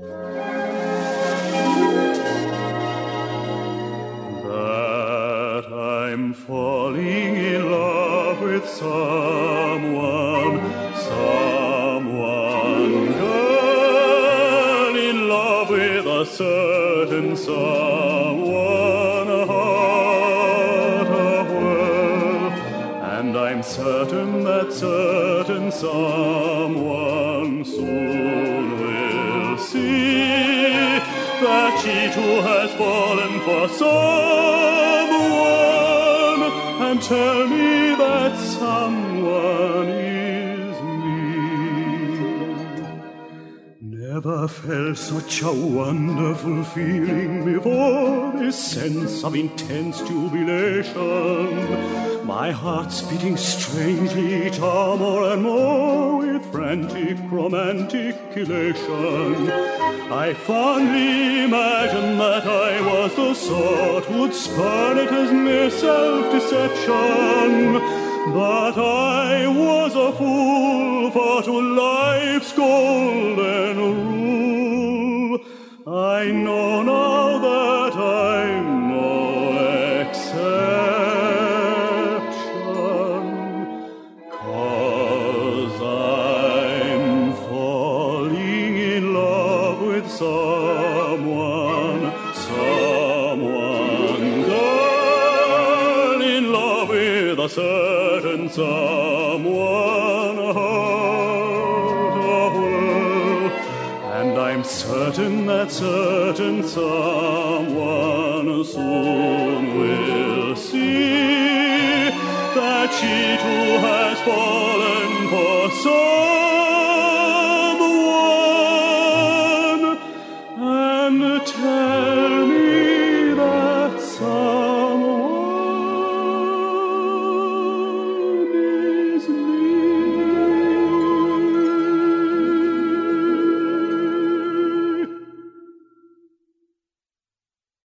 That I'm falling in love with someone, someone, girl in love with a certain someone, a heart, a world, and I'm certain that certain someone soon that she too has fallen for someone and tell me that someone is me. Never felt such a wonderful feeling before, this sense of intense jubilation. My heart's beating strangely, more and more, with frantic, romantic elation. I fondly imagined that I was the sort who'd spurn it as mere self-deception. But I was a fool, for to life's golden someone, someone, girl in love with a certain someone, heart, a world, and I'm certain that certain someone soon will see that she too has fallen for so Come tell me